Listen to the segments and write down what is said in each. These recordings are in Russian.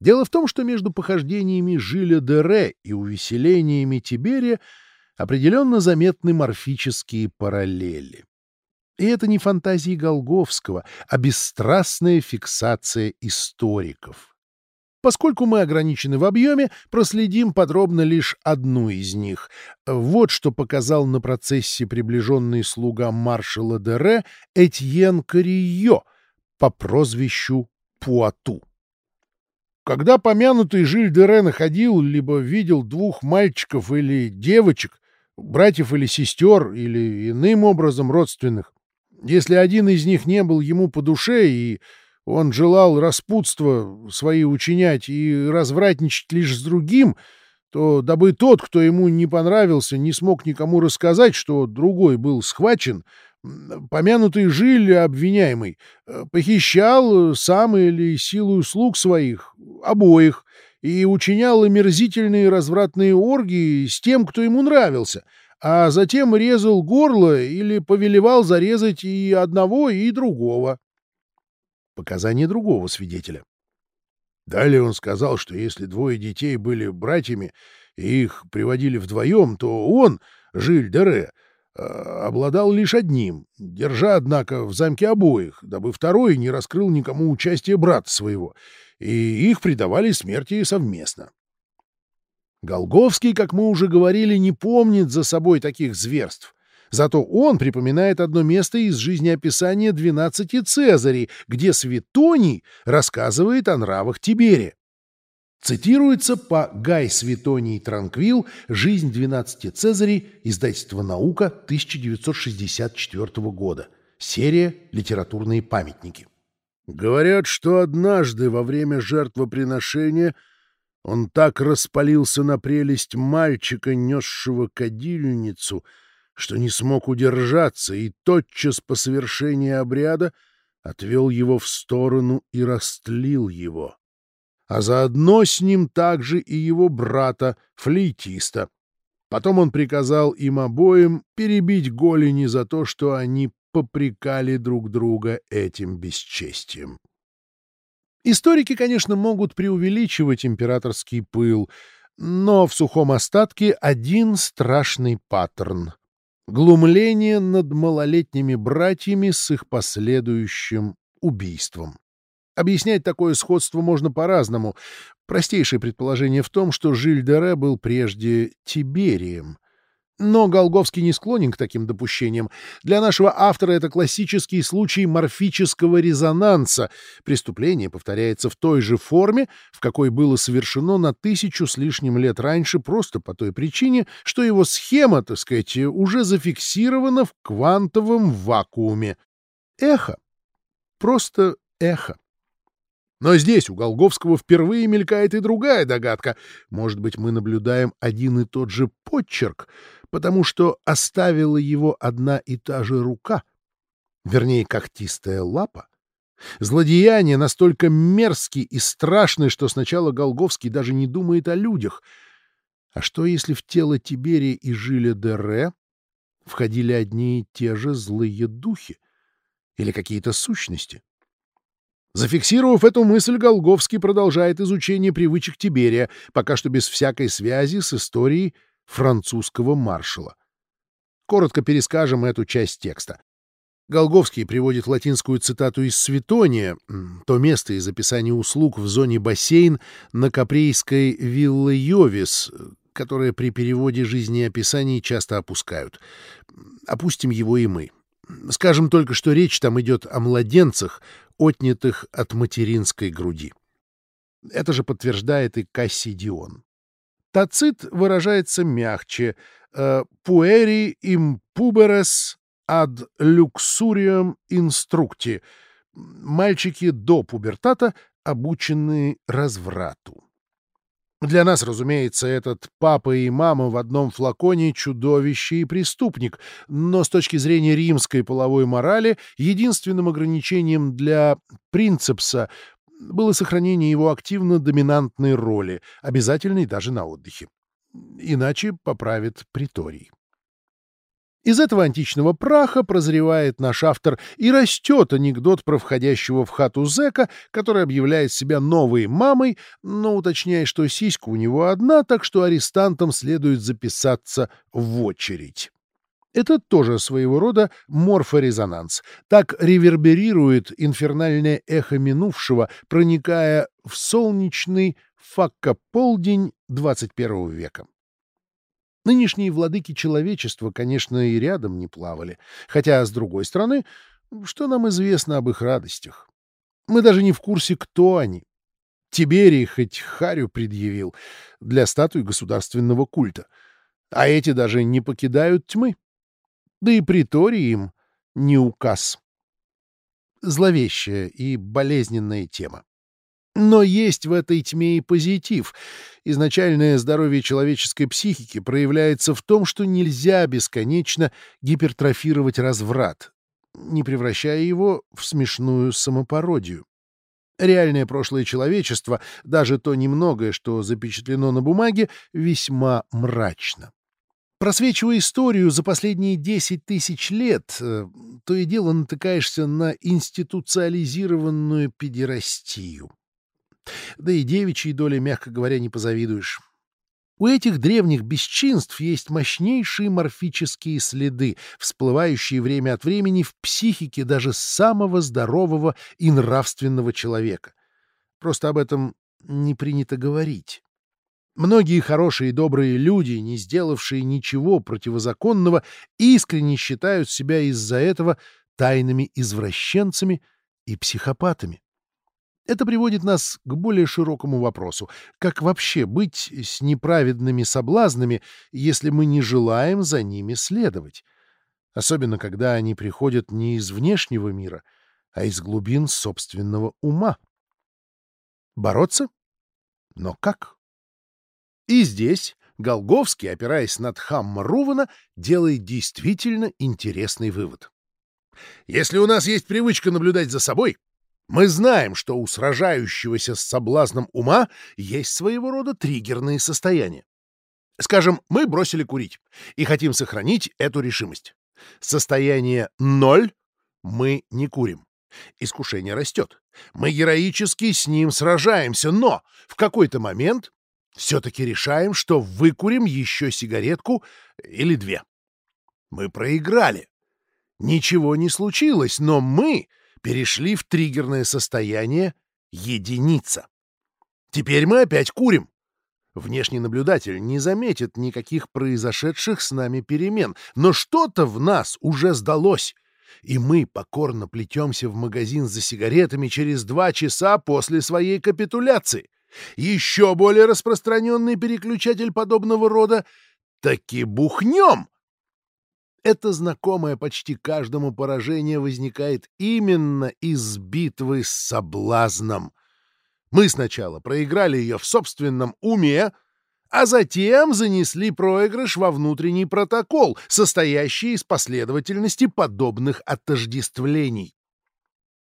Дело в том, что между похождениями Жиля де Ре и увеселениями Тиберия определенно заметны морфические параллели. И это не фантазии Голговского, а бесстрастная фиксация историков. Поскольку мы ограничены в объеме, проследим подробно лишь одну из них. Вот что показал на процессе приближенный слуга маршала Дере Этьен Карио по прозвищу Пуату. Когда помянутый Жиль Дере находил либо видел двух мальчиков или девочек, братьев или сестер, или иным образом родственных, если один из них не был ему по душе, и он желал распутства свои учинять и развратничать лишь с другим, то дабы тот, кто ему не понравился, не смог никому рассказать, что другой был схвачен, помянутый Жиль обвиняемый э, похищал сам или силу слуг своих, обоих, и учинял омерзительные развратные оргии с тем, кто ему нравился, а затем резал горло или повелевал зарезать и одного, и другого. Показания другого свидетеля. Далее он сказал, что если двое детей были братьями и их приводили вдвоем, то он, Жиль Дере, обладал лишь одним, держа, однако, в замке обоих, дабы второй не раскрыл никому участие брата своего, и их предавали смерти совместно. Голговский, как мы уже говорили, не помнит за собой таких зверств. Зато он припоминает одно место из жизнеописания двенадцати Цезарей, где Светоний рассказывает о нравах Тибере. Цитируется по Гай Светоний Транквил «Жизнь двенадцати Цезарей», издательство «Наука», 1964 года. Серия «Литературные памятники». Говорят, что однажды во время жертвоприношения он так распалился на прелесть мальчика, несшего кадильницу, что не смог удержаться и тотчас по совершении обряда отвел его в сторону и растлил его а заодно с ним также и его брата, флейтиста. Потом он приказал им обоим перебить голени за то, что они попрекали друг друга этим бесчестием. Историки, конечно, могут преувеличивать императорский пыл, но в сухом остатке один страшный паттерн — глумление над малолетними братьями с их последующим убийством. Объяснять такое сходство можно по-разному. Простейшее предположение в том, что Жиль-де-Ре был прежде Тиберием. Но Голговский не склонен к таким допущениям. Для нашего автора это классический случай морфического резонанса. Преступление повторяется в той же форме, в какой было совершено на тысячу с лишним лет раньше, просто по той причине, что его схема, так сказать, уже зафиксирована в квантовом вакууме. Эхо. Просто эхо. Но здесь у Голговского впервые мелькает и другая догадка. Может быть, мы наблюдаем один и тот же подчерк, потому что оставила его одна и та же рука, вернее, когтистая лапа. Злодеяние настолько мерзкий и страшный, что сначала Голговский даже не думает о людях. А что, если в тело Тиберия и Жиля де Ре входили одни и те же злые духи или какие-то сущности? Зафиксировав эту мысль, Голговский продолжает изучение привычек Тиберия, пока что без всякой связи с историей французского маршала. Коротко перескажем эту часть текста. Голговский приводит латинскую цитату из Светония, то место из описания услуг в зоне бассейн на Капрейской вилле Йовис, которое при переводе жизнеописаний часто опускают. Опустим его и мы. Скажем только, что речь там идет о младенцах, отнятых от материнской груди. Это же подтверждает и Кассидион. Тацит выражается мягче «pueri im puberes ad luxurium instructi» — «мальчики до пубертата, обученные разврату». Для нас, разумеется, этот папа и мама в одном флаконе — чудовище и преступник, но с точки зрения римской половой морали единственным ограничением для принцепса было сохранение его активно-доминантной роли, обязательной даже на отдыхе. Иначе поправит приторий. Из этого античного праха прозревает наш автор и растет анекдот про входящего в хату зэка, который объявляет себя новой мамой, но уточняет, что сиська у него одна, так что арестантам следует записаться в очередь. Это тоже своего рода морфорезонанс. Так реверберирует инфернальное эхо минувшего, проникая в солнечный факкополдень 21 века. Нынешние владыки человечества, конечно, и рядом не плавали. Хотя, с другой стороны, что нам известно об их радостях? Мы даже не в курсе, кто они. Тиберий хоть харю предъявил для статуи государственного культа. А эти даже не покидают тьмы. Да и приторий им не указ. Зловещая и болезненная тема. Но есть в этой тьме и позитив. Изначальное здоровье человеческой психики проявляется в том, что нельзя бесконечно гипертрофировать разврат, не превращая его в смешную самопародию. Реальное прошлое человечества, даже то немногое, что запечатлено на бумаге, весьма мрачно. Просвечивая историю за последние 10 тысяч лет, э, то и дело натыкаешься на институциализированную педерастию. Да и девичьей доли, мягко говоря, не позавидуешь. У этих древних бесчинств есть мощнейшие морфические следы, всплывающие время от времени в психике даже самого здорового и нравственного человека. Просто об этом не принято говорить. Многие хорошие и добрые люди, не сделавшие ничего противозаконного, искренне считают себя из-за этого тайными извращенцами и психопатами. Это приводит нас к более широкому вопросу. Как вообще быть с неправедными соблазнами, если мы не желаем за ними следовать? Особенно, когда они приходят не из внешнего мира, а из глубин собственного ума. Бороться? Но как? И здесь Голговский, опираясь над Хамма Рувана, делает действительно интересный вывод. Если у нас есть привычка наблюдать за собой, мы знаем, что у сражающегося с соблазном ума есть своего рода триггерные состояния. Скажем, мы бросили курить и хотим сохранить эту решимость. Состояние ноль — мы не курим. Искушение растет. Мы героически с ним сражаемся, но в какой-то момент все-таки решаем, что выкурим еще сигаретку или две. Мы проиграли. Ничего не случилось, но мы перешли в триггерное состояние единица. Теперь мы опять курим. Внешний наблюдатель не заметит никаких произошедших с нами перемен, но что-то в нас уже сдалось, и мы покорно плетемся в магазин за сигаретами через два часа после своей капитуляции. Еще более распространенный переключатель подобного рода — таки бухнем. Это знакомое почти каждому поражение возникает именно из битвы с соблазном. Мы сначала проиграли ее в собственном уме, а затем занесли проигрыш во внутренний протокол, состоящий из последовательности подобных отождествлений.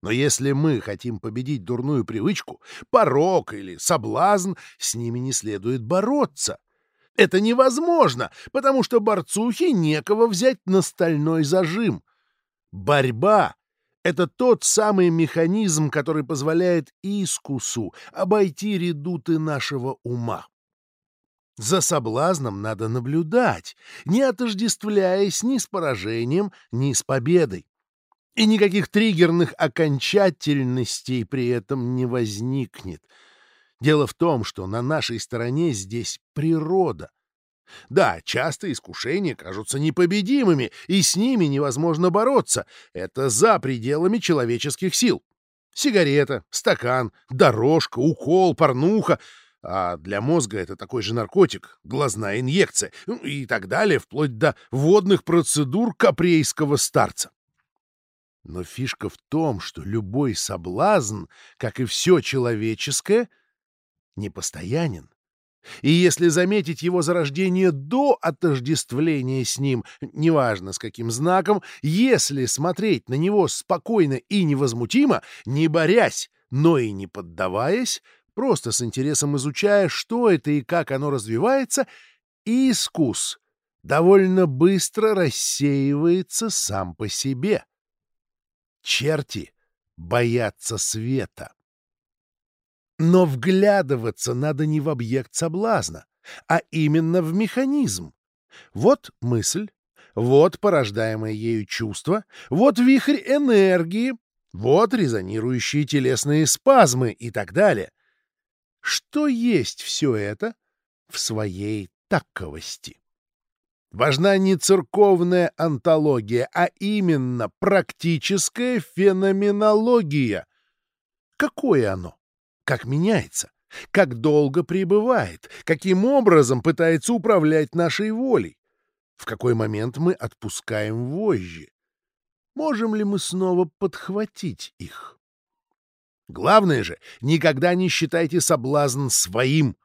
Но если мы хотим победить дурную привычку, порок или соблазн, с ними не следует бороться. Это невозможно, потому что борцухе некого взять на стальной зажим. Борьба — это тот самый механизм, который позволяет искусу обойти редуты нашего ума. За соблазном надо наблюдать, не отождествляясь ни с поражением, ни с победой. И никаких триггерных окончательностей при этом не возникнет — Дело в том, что на нашей стороне здесь природа. Да, часто искушения кажутся непобедимыми, и с ними невозможно бороться. Это за пределами человеческих сил. Сигарета, стакан, дорожка, укол, порнуха. А для мозга это такой же наркотик, глазная инъекция и так далее, вплоть до водных процедур капрейского старца. Но фишка в том, что любой соблазн, как и все человеческое — непостоянен. И если заметить его зарождение до отождествления с ним, неважно с каким знаком, если смотреть на него спокойно и невозмутимо, не борясь, но и не поддаваясь, просто с интересом изучая, что это и как оно развивается, искус довольно быстро рассеивается сам по себе. Черти боятся света. Но вглядываться надо не в объект соблазна, а именно в механизм. Вот мысль, вот порождаемое ею чувство, вот вихрь энергии, вот резонирующие телесные спазмы и так далее. Что есть все это в своей таковости? Важна не церковная антология, а именно практическая феноменология. Какое оно? Как меняется? Как долго пребывает? Каким образом пытается управлять нашей волей? В какой момент мы отпускаем вожжи? Можем ли мы снова подхватить их? Главное же, никогда не считайте соблазн своим.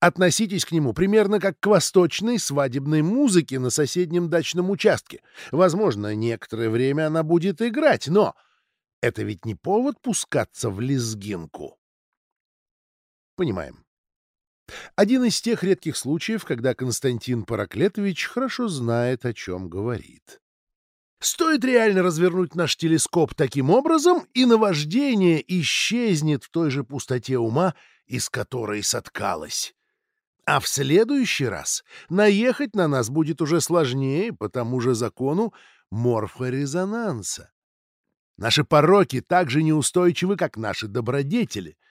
Относитесь к нему примерно как к восточной свадебной музыке на соседнем дачном участке. Возможно, некоторое время она будет играть, но это ведь не повод пускаться в лезгинку. Понимаем. Один из тех редких случаев, когда Константин Параклетович хорошо знает, о чем говорит. Стоит реально развернуть наш телескоп таким образом, и наваждение исчезнет в той же пустоте ума, из которой соткалось. А в следующий раз наехать на нас будет уже сложнее по тому же закону морфорезонанса. Наши пороки так же неустойчивы, как наши добродетели —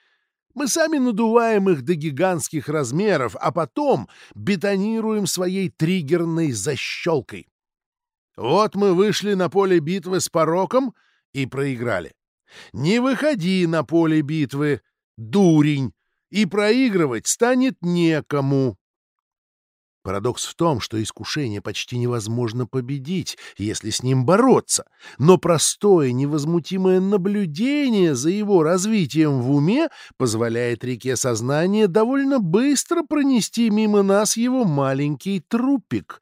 мы сами надуваем их до гигантских размеров, а потом бетонируем своей триггерной защелкой. Вот мы вышли на поле битвы с пороком и проиграли. Не выходи на поле битвы, дурень, и проигрывать станет некому. Парадокс в том, что искушение почти невозможно победить, если с ним бороться, но простое невозмутимое наблюдение за его развитием в уме позволяет реке сознания довольно быстро пронести мимо нас его маленький трупик.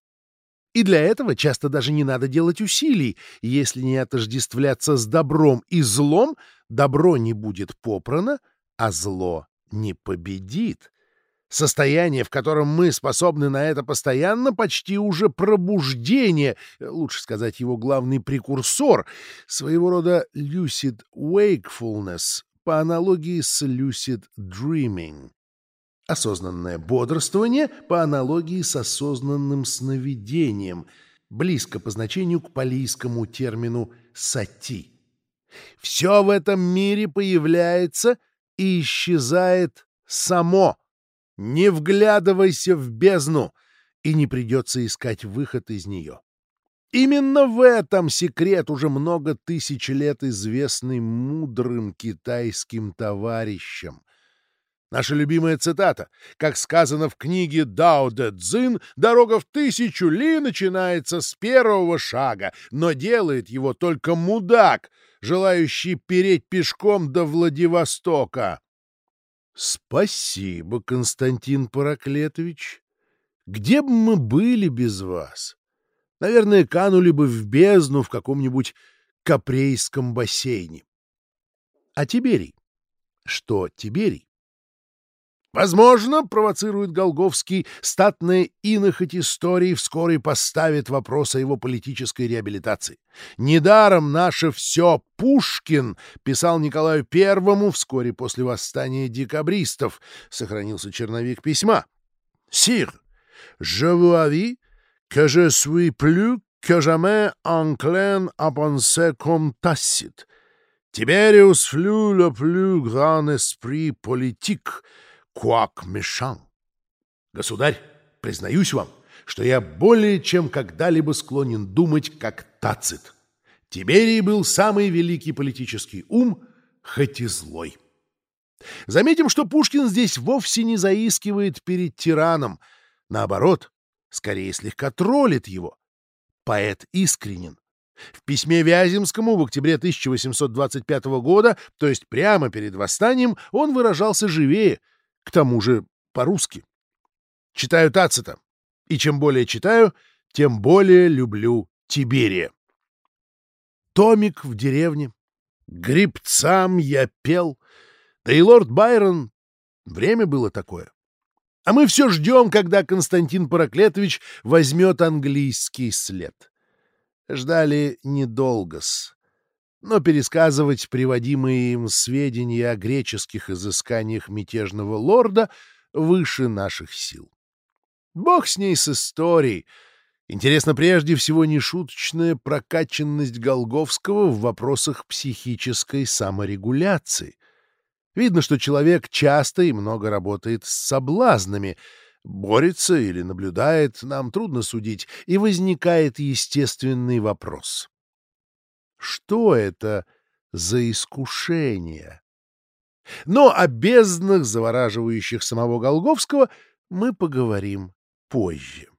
И для этого часто даже не надо делать усилий. Если не отождествляться с добром и злом, добро не будет попрано, а зло не победит. Состояние, в котором мы способны на это постоянно, почти уже пробуждение, лучше сказать, его главный прекурсор, своего рода lucid wakefulness по аналогии с lucid dreaming. Осознанное бодрствование по аналогии с осознанным сновидением, близко по значению к палийскому термину «сати». Все в этом мире появляется и исчезает само — не вглядывайся в бездну, и не придется искать выход из нее. Именно в этом секрет уже много тысяч лет известный мудрым китайским товарищам. Наша любимая цитата, как сказано в книге Дао Дэ Цзин, «Дорога в тысячу ли начинается с первого шага, но делает его только мудак, желающий переть пешком до Владивостока». Спасибо, Константин Параклетович. Где бы мы были без вас? Наверное, канули бы в бездну в каком-нибудь капрейском бассейне. А Тиберий? Что Тиберий? Возможно, провоцирует Голговский, статная инохоть истории вскоре поставит вопрос о его политической реабилитации. Недаром наше все Пушкин писал Николаю Первому вскоре после восстания декабристов. Сохранился черновик письма. «Сир, je vous avis que je suis plus que jamais enclin à penser comme Tacite. Tiberius fut le plus grand esprit politique» Куак Мешан. Государь, признаюсь вам, что я более чем когда-либо склонен думать как Тацит. Тиберий был самый великий политический ум, хоть и злой. Заметим, что Пушкин здесь вовсе не заискивает перед тираном. Наоборот, скорее слегка троллит его. Поэт искренен. В письме Вяземскому в октябре 1825 года, то есть прямо перед восстанием, он выражался живее, к тому же по-русски. Читаю Тацита, и чем более читаю, тем более люблю Тиберия. Томик в деревне, грибцам я пел, да и лорд Байрон, время было такое. А мы все ждем, когда Константин Параклетович возьмет английский след. Ждали недолго-с. Но пересказывать приводимые им сведения о греческих изысканиях мятежного лорда выше наших сил. Бог с ней с историей. Интересно прежде всего нешуточная прокачанность Голговского в вопросах психической саморегуляции. Видно, что человек часто и много работает с соблазнами, борется или наблюдает, нам трудно судить, и возникает естественный вопрос. Что это за искушение? Но о безднах, завораживающих самого Голговского, мы поговорим позже.